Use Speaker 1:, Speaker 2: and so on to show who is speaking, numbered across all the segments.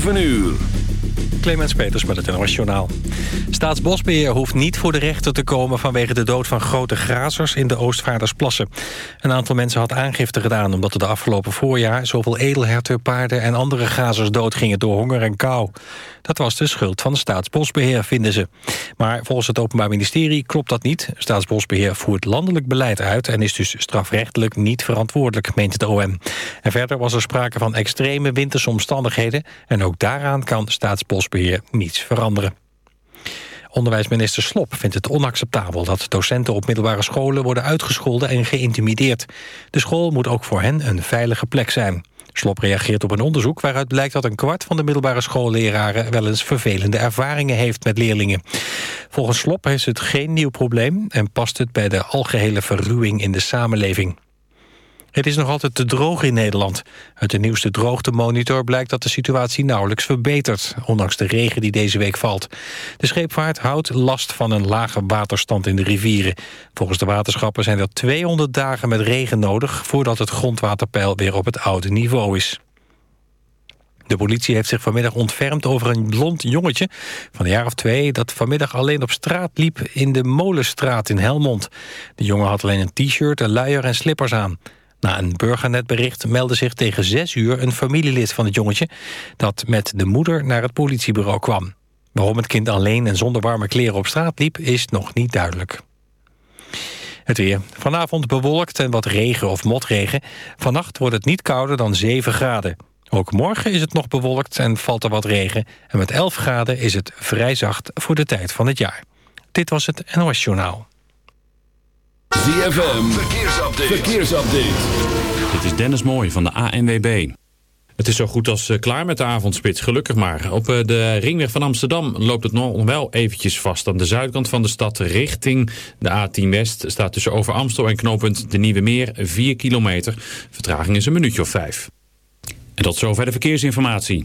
Speaker 1: 7 uur.
Speaker 2: Clemens Peters met het NOS. Staatsbosbeheer hoeft niet voor de rechter te komen... vanwege de dood van grote grazers in de Oostvaardersplassen. Een aantal mensen had aangifte gedaan... omdat er de afgelopen voorjaar zoveel edelherten, paarden... en andere grazers doodgingen door honger en kou. Dat was de schuld van Staatsbosbeheer, vinden ze. Maar volgens het Openbaar Ministerie klopt dat niet. Staatsbosbeheer voert landelijk beleid uit... en is dus strafrechtelijk niet verantwoordelijk, meent het OM. En verder was er sprake van extreme winterse omstandigheden... en ook daaraan kan Staatsbosbeheer niets veranderen. Onderwijsminister Slop vindt het onacceptabel dat docenten op middelbare scholen worden uitgescholden en geïntimideerd. De school moet ook voor hen een veilige plek zijn. Slop reageert op een onderzoek waaruit blijkt dat een kwart van de middelbare schoolleraren wel eens vervelende ervaringen heeft met leerlingen. Volgens Slop is het geen nieuw probleem en past het bij de algehele verruwing in de samenleving. Het is nog altijd te droog in Nederland. Uit de nieuwste droogtemonitor blijkt dat de situatie nauwelijks verbetert... ondanks de regen die deze week valt. De scheepvaart houdt last van een lage waterstand in de rivieren. Volgens de waterschappen zijn er 200 dagen met regen nodig... voordat het grondwaterpeil weer op het oude niveau is. De politie heeft zich vanmiddag ontfermd over een blond jongetje van een jaar of twee... dat vanmiddag alleen op straat liep in de Molenstraat in Helmond. De jongen had alleen een t-shirt, een luier en slippers aan. Na een burgernetbericht meldde zich tegen zes uur een familielid van het jongetje... dat met de moeder naar het politiebureau kwam. Waarom het kind alleen en zonder warme kleren op straat liep, is nog niet duidelijk. Het weer. Vanavond bewolkt en wat regen of motregen. Vannacht wordt het niet kouder dan 7 graden. Ook morgen is het nog bewolkt en valt er wat regen. En met 11 graden is het vrij zacht voor de tijd van het jaar. Dit was het NOS Journaal.
Speaker 1: ZFM, verkeersupdate. verkeersupdate.
Speaker 3: Dit is Dennis Mooij van de ANWB. Het is zo goed als eh, klaar met de avondspits, gelukkig maar. Op eh, de ringweg van Amsterdam loopt het nog wel eventjes vast. Aan de zuidkant van de stad richting de A10 West... staat tussen Over Amstel en knooppunt de Nieuwe Meer 4 kilometer. Vertraging is een minuutje of vijf. En tot zover de verkeersinformatie.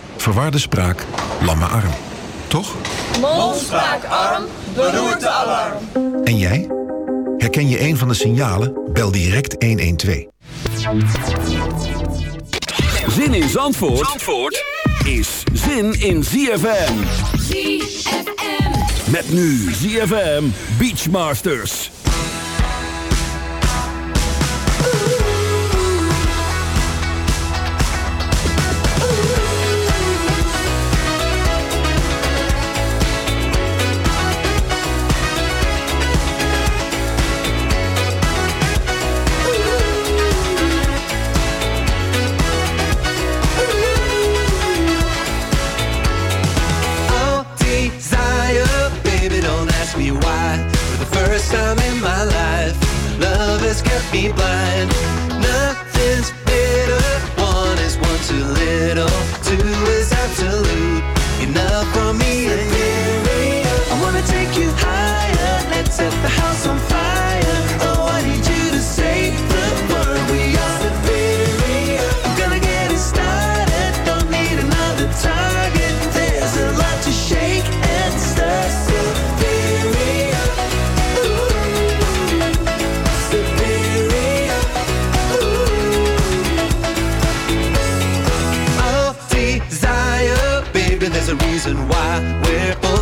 Speaker 4: verwarde spraak, lamme arm. Toch?
Speaker 5: Mond, spraak, arm, beroerte, alarm.
Speaker 4: En jij? Herken je een van de signalen? Bel direct 112.
Speaker 1: Zin in Zandvoort, Zandvoort is zin in ZFM.
Speaker 5: ZFM.
Speaker 1: Met nu ZFM Beachmasters.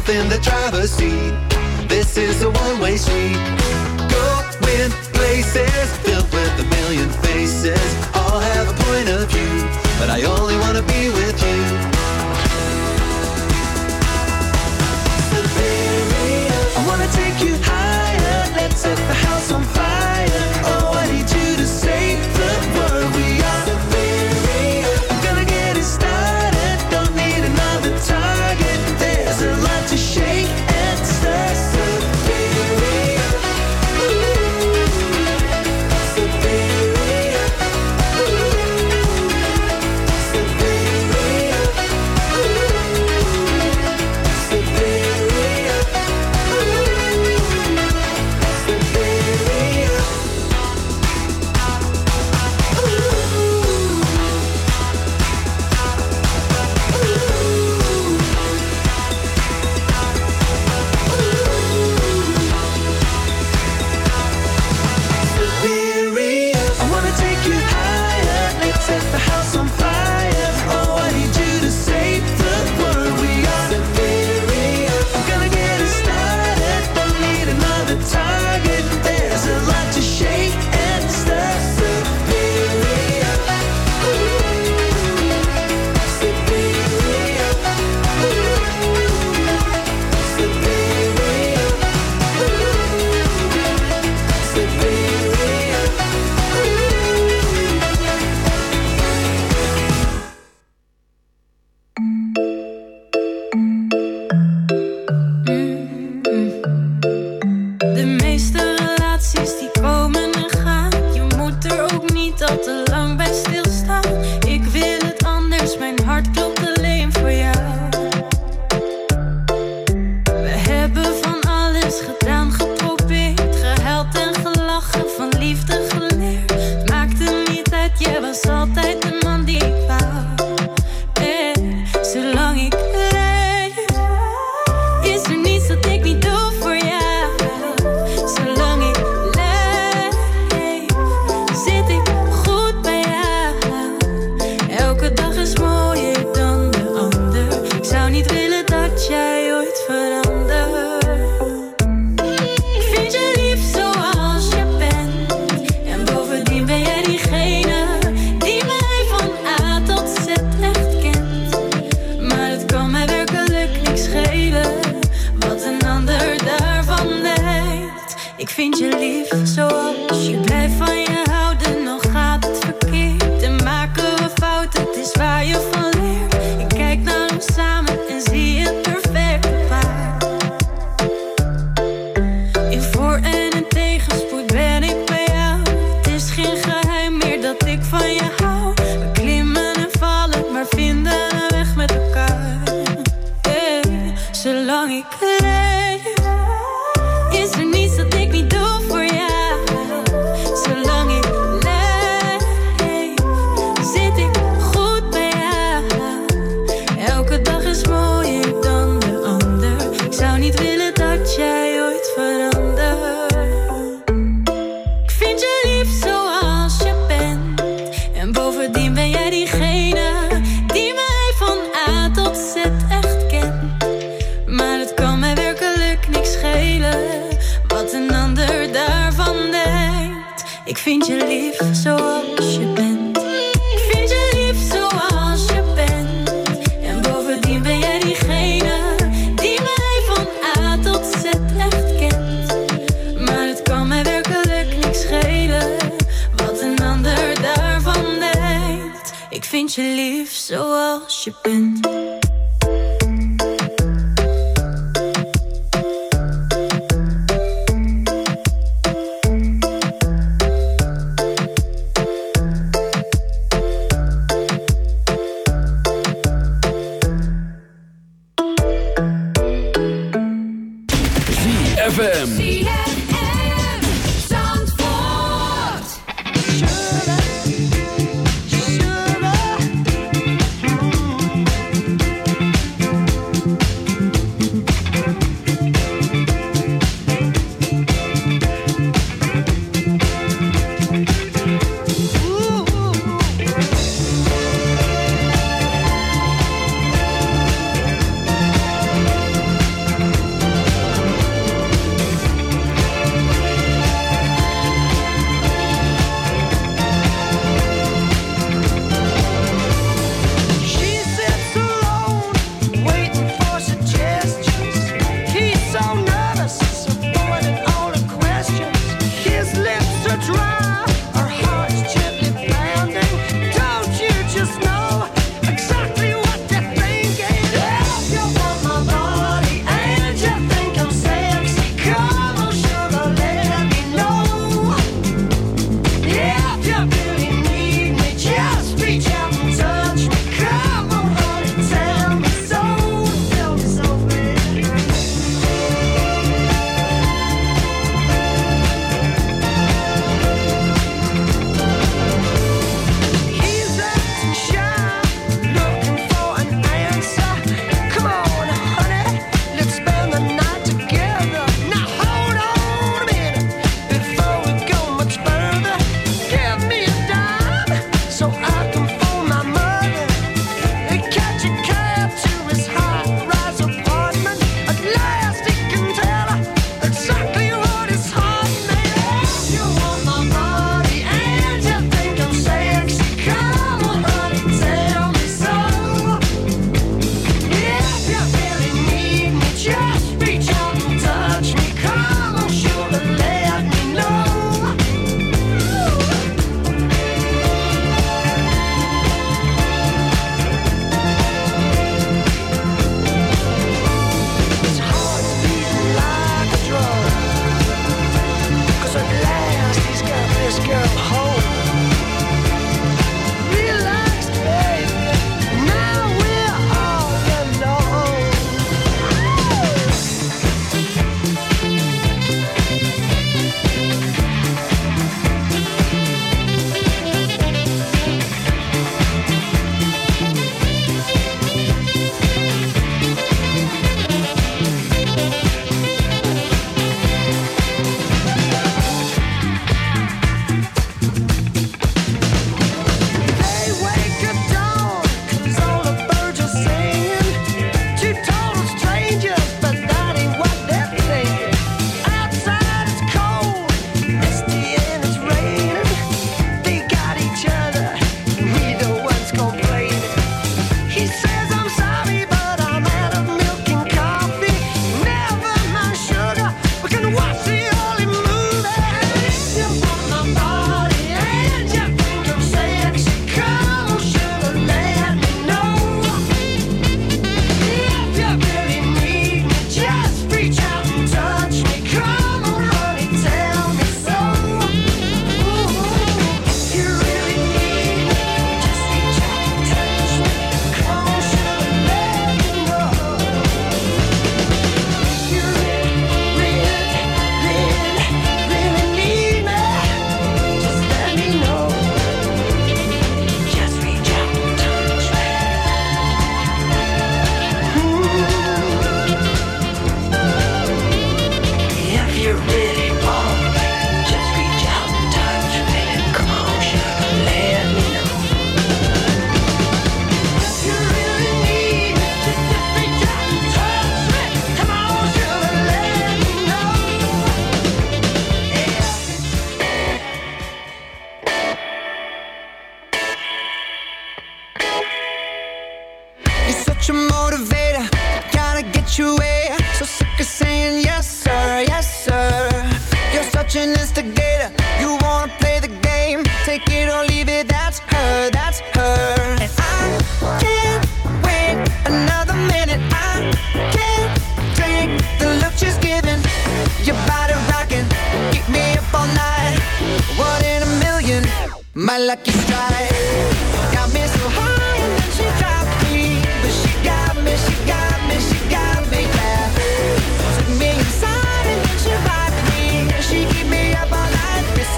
Speaker 6: In the driver's seat. This is a one-way street.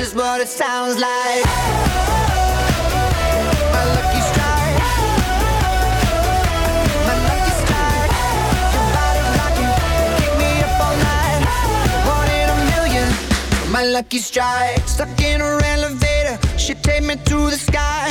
Speaker 7: is
Speaker 8: what it sounds like. My lucky strike. My lucky strike. Your body rocking. Me up all night. One in a million. My lucky strike. Stuck in her elevator. She take me to the sky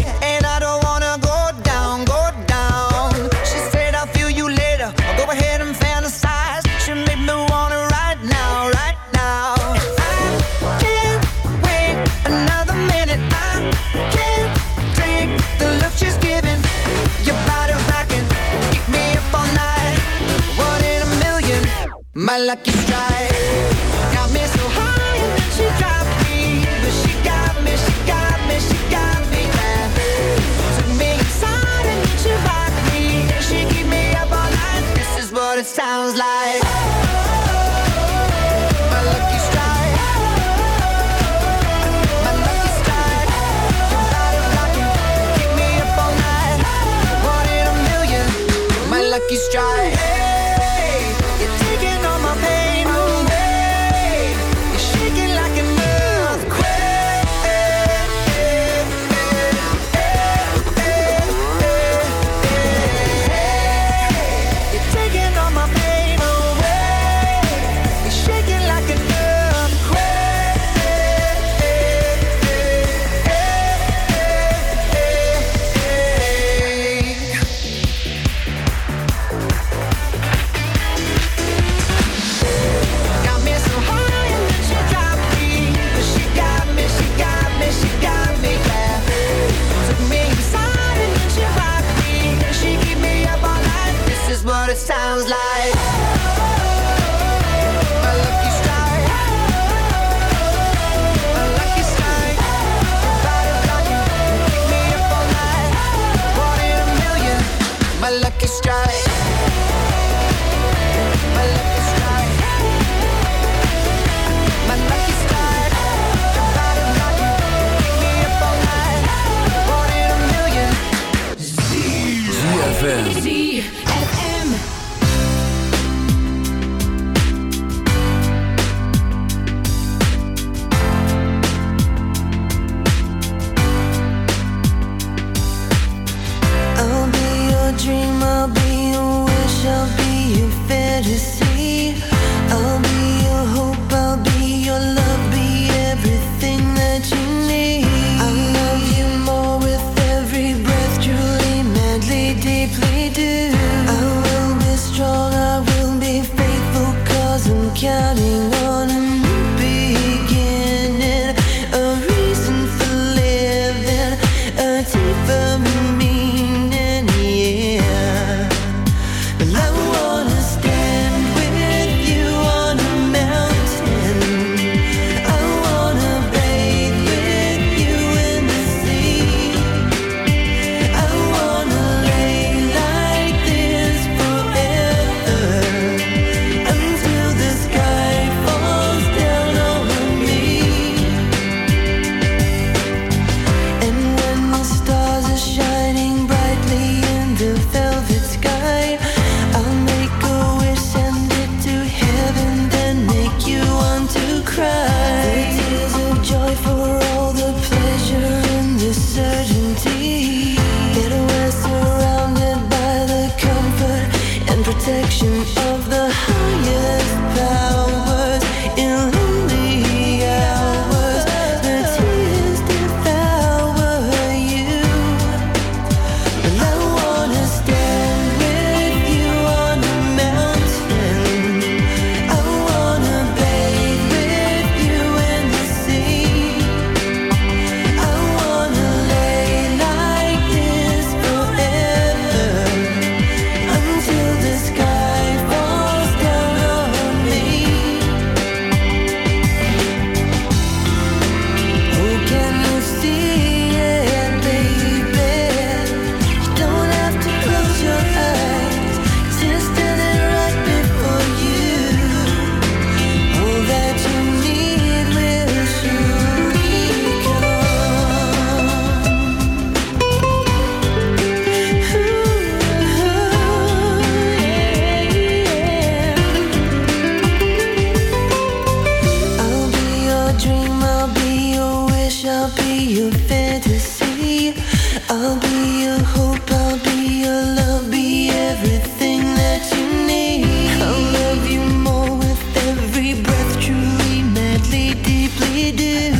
Speaker 9: simply do.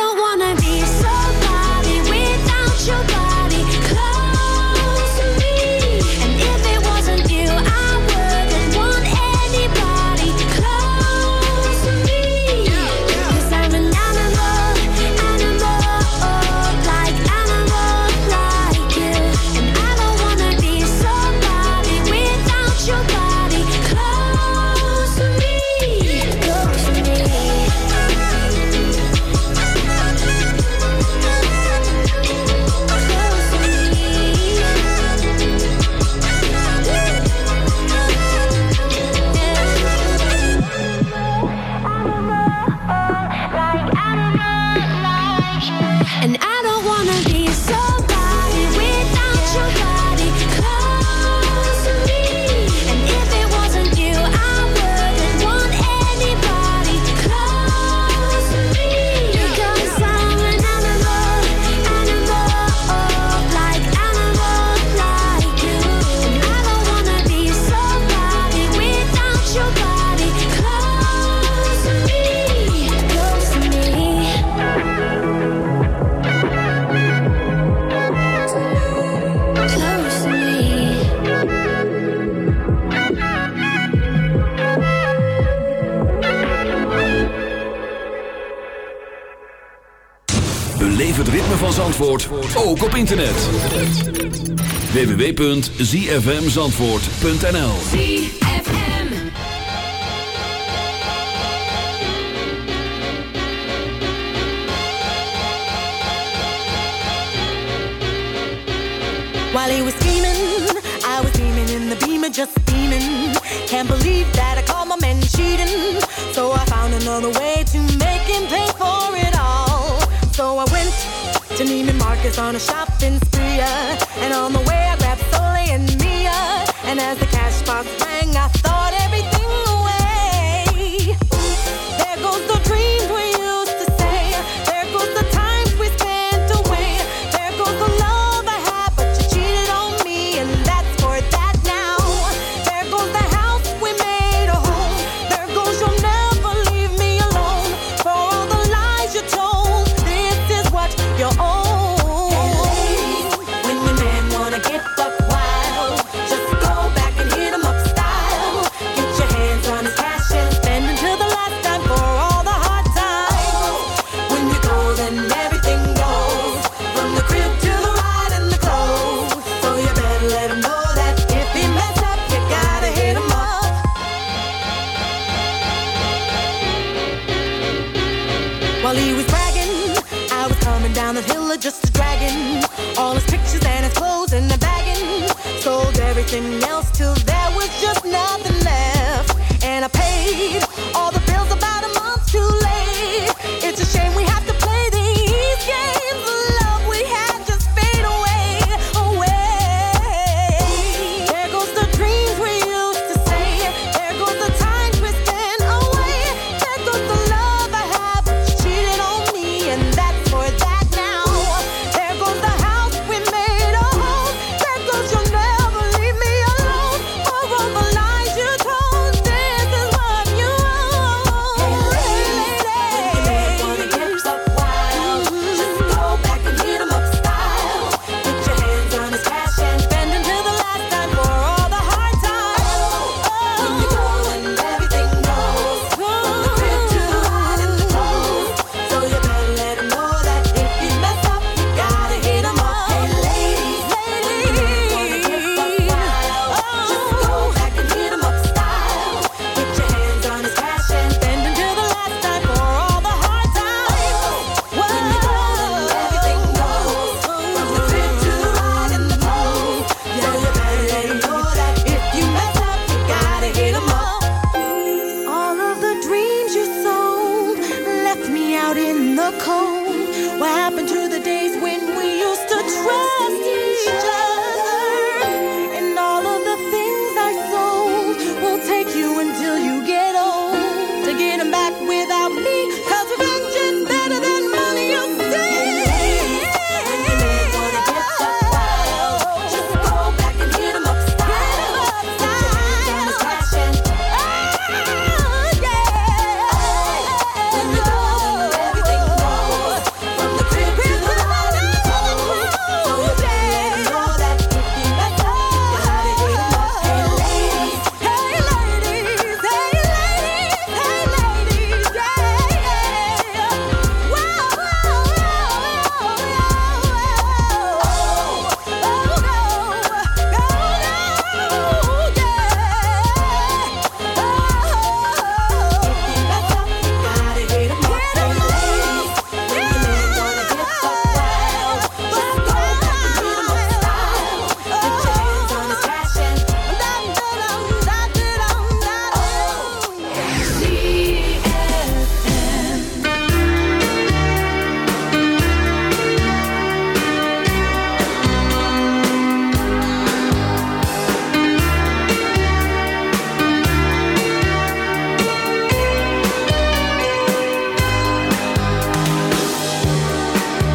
Speaker 10: you
Speaker 11: got www.zfmzandvoort.nl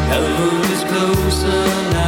Speaker 12: Now the moon is
Speaker 13: closer now.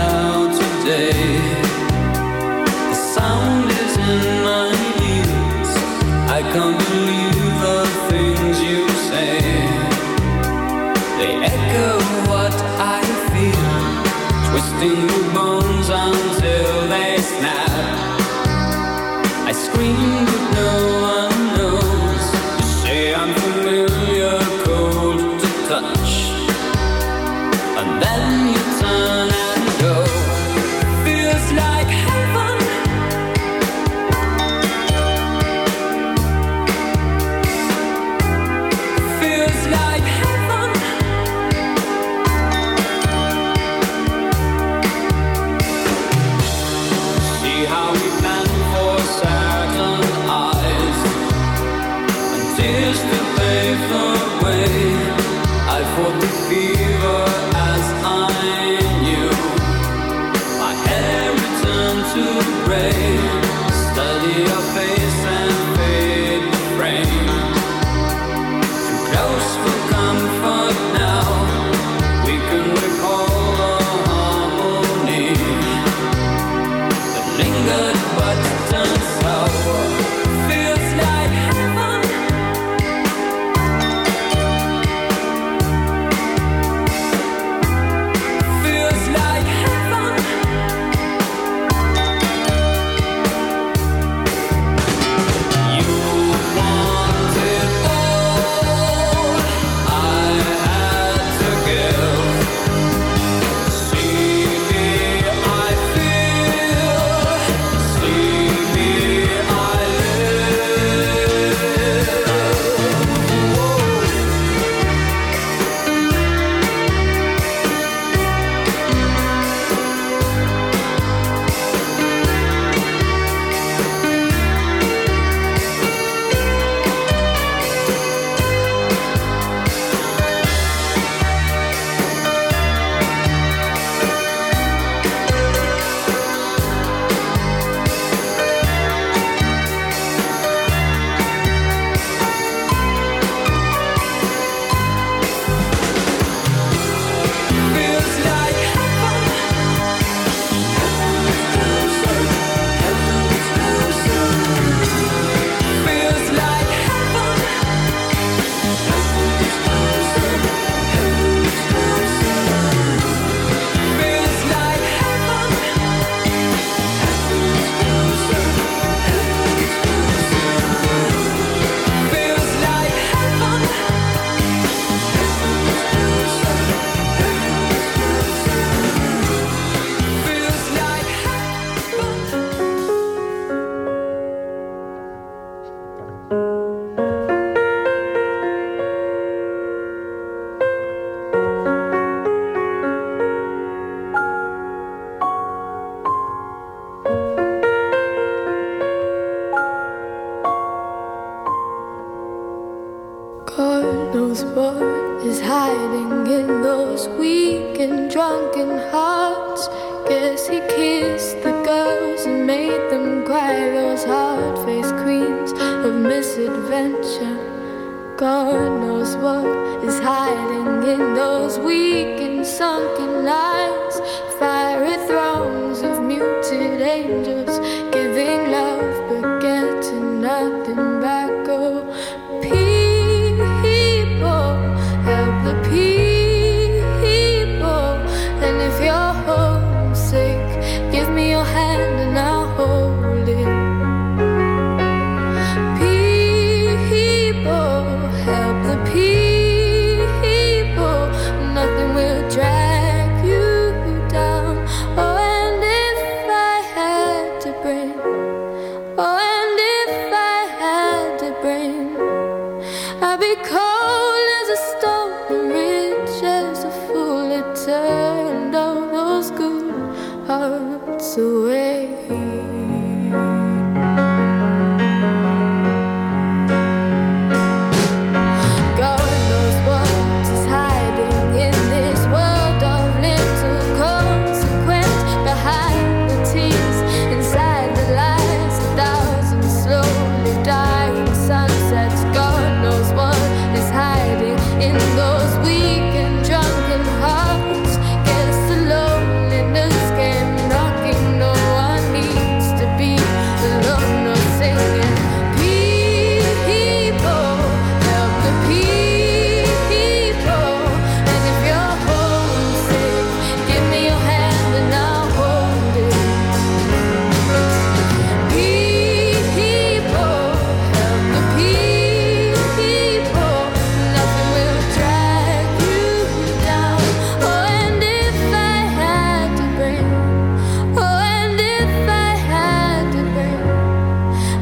Speaker 7: sunken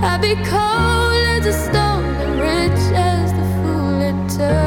Speaker 7: I'd be cold as a stone and rich as the fool it
Speaker 14: turns.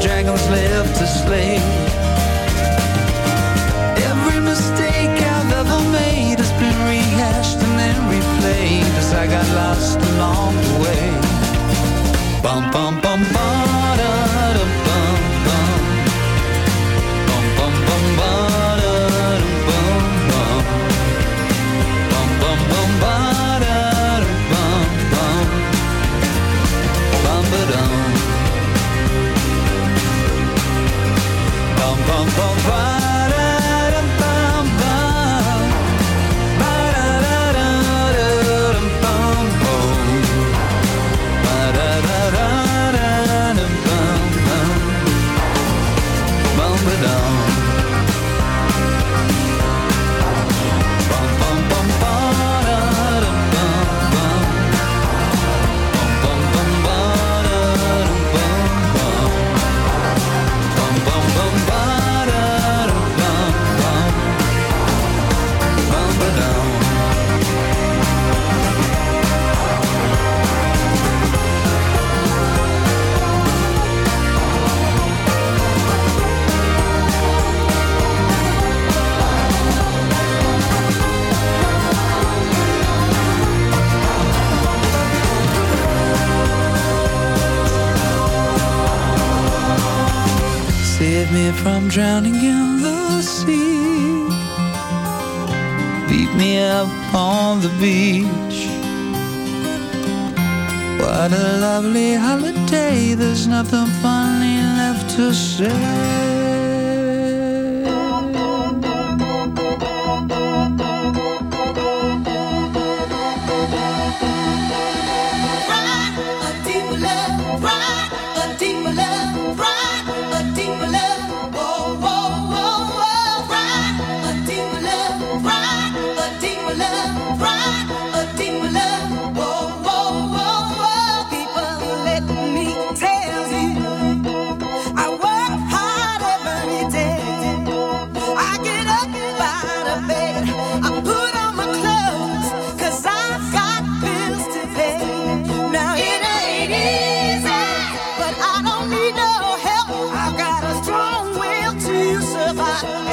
Speaker 11: Dragons left to slay. Every mistake I've ever made has been rehashed and then replayed as I got lost along the way. Bum bum bum ba
Speaker 15: van
Speaker 1: waar. shine.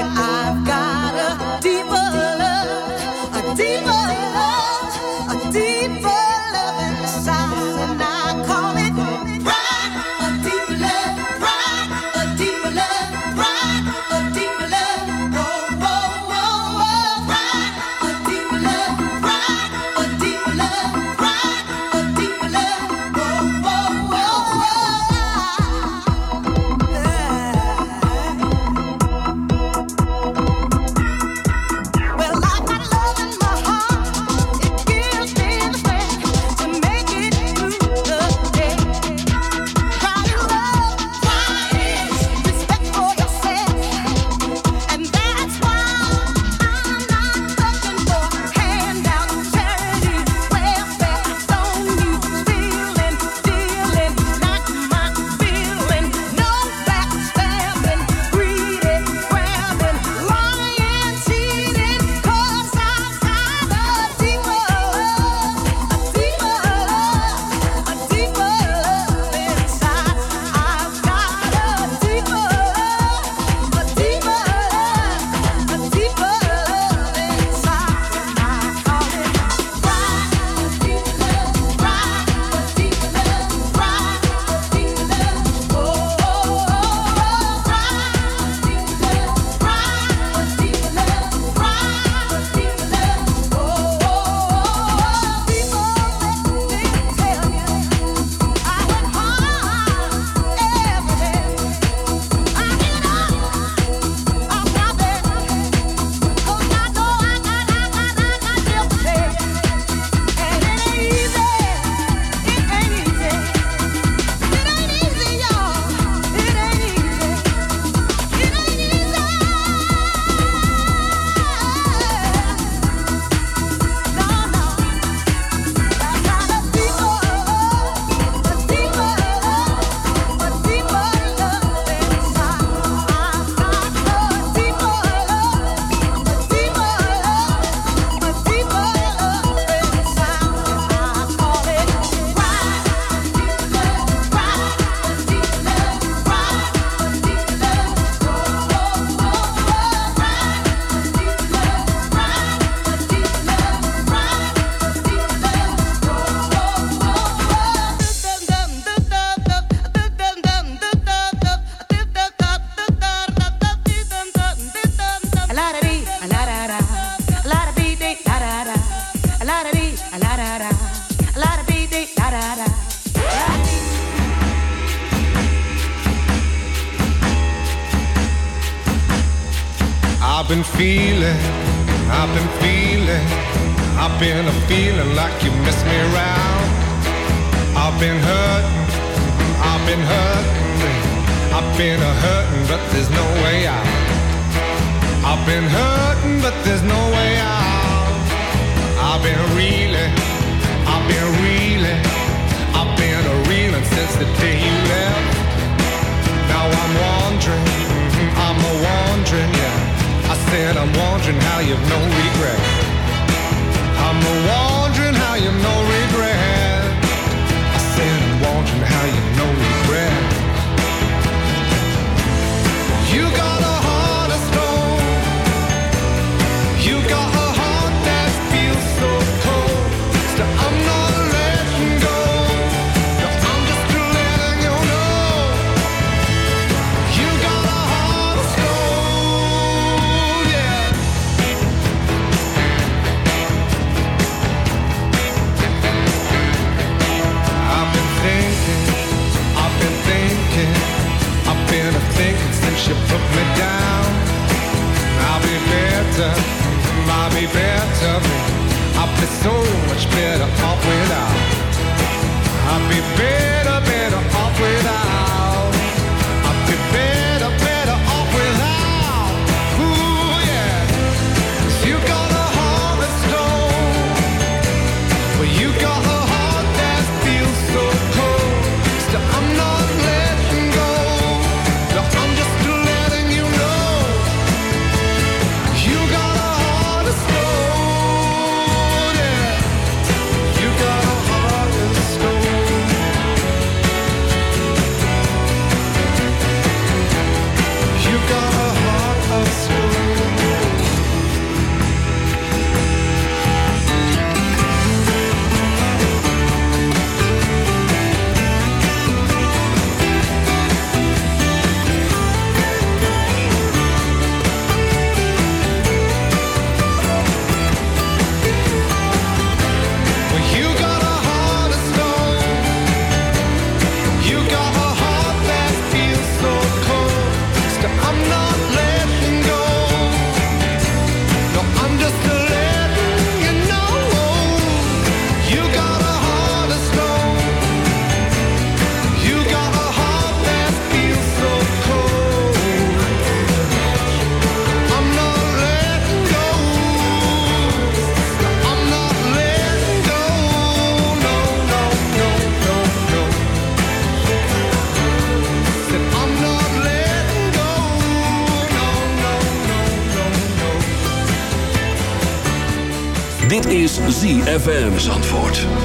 Speaker 1: ZFM Zandvoort.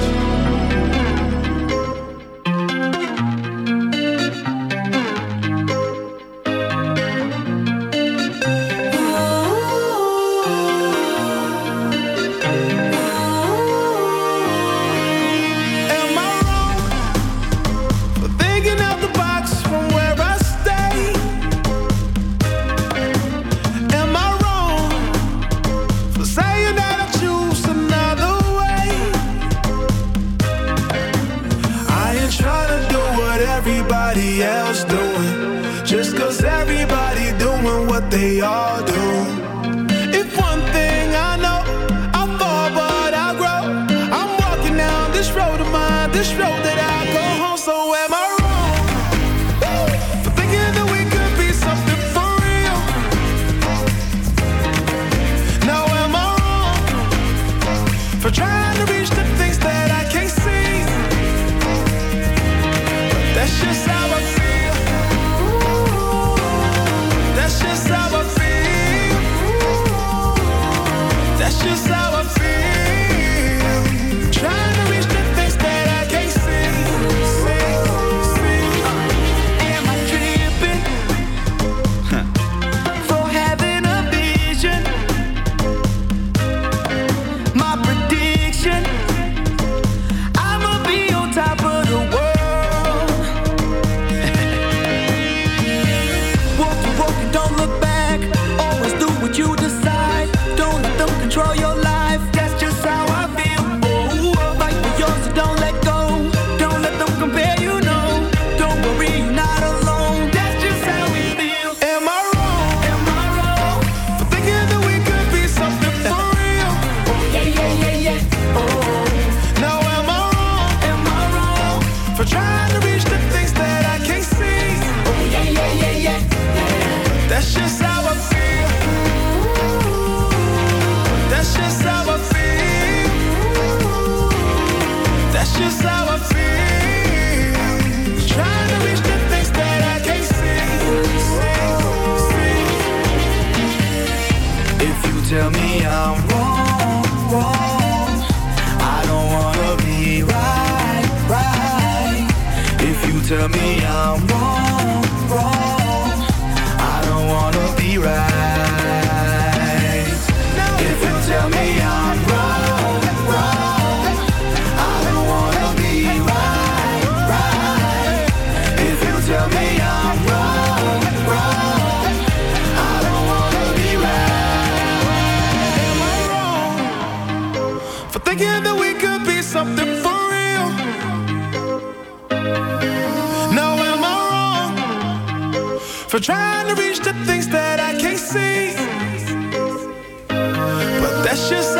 Speaker 16: precious